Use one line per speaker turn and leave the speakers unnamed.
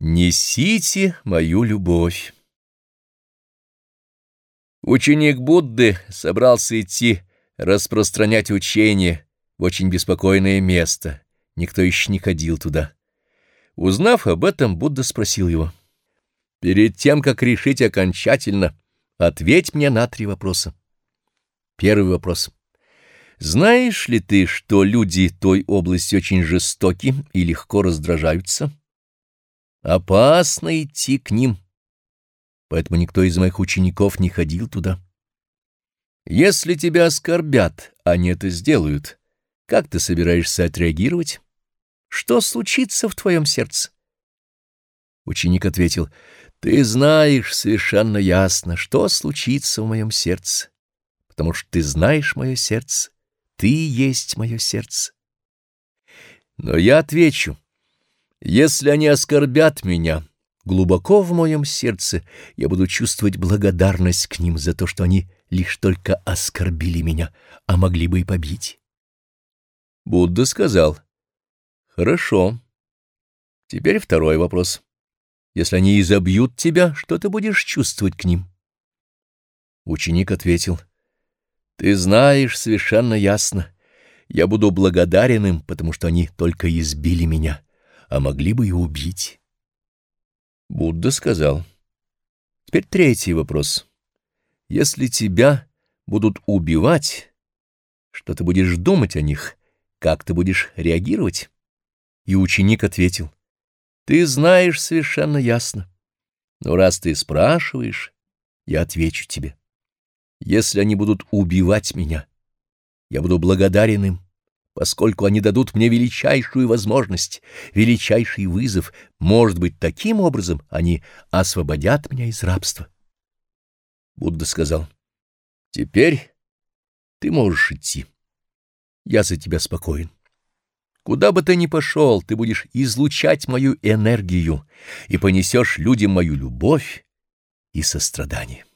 Несите мою любовь. Ученик Будды собрался идти распространять учение в очень беспокойное место. Никто еще не ходил туда. Узнав об этом, Будда спросил его. «Перед тем, как решить окончательно, ответь мне на три вопроса. Первый вопрос. Знаешь ли ты, что люди той области очень жестоки и легко раздражаются?» Опасно идти к ним, поэтому никто из моих учеников не ходил туда. Если тебя оскорбят, они это сделают, как ты собираешься отреагировать? Что случится в твоем сердце? Ученик ответил, ты знаешь совершенно ясно, что случится в моем сердце, потому что ты знаешь мое сердце, ты есть мое сердце. Но я отвечу, если они оскорбят меня, глубоко в моем сердце я буду чувствовать благодарность к ним за то, что они лишь только оскорбили меня, а могли бы и побить. Будда сказал, «Хорошо. Теперь второй вопрос. Если они изобьют тебя, что ты будешь чувствовать к ним?» Ученик ответил, «Ты знаешь совершенно ясно. Я буду благодарен им, потому что они только избили меня» а могли бы и убить. Будда сказал, теперь третий вопрос. Если тебя будут убивать, что ты будешь думать о них, как ты будешь реагировать? И ученик ответил, ты знаешь совершенно ясно. Но раз ты спрашиваешь, я отвечу тебе. Если они будут убивать меня, я буду благодарен им поскольку они дадут мне величайшую возможность, величайший вызов. Может быть, таким образом они освободят меня из рабства. Будда сказал, «Теперь ты можешь идти. Я за тебя спокоен. Куда бы ты ни пошел, ты будешь излучать мою энергию и понесешь людям мою любовь и сострадание».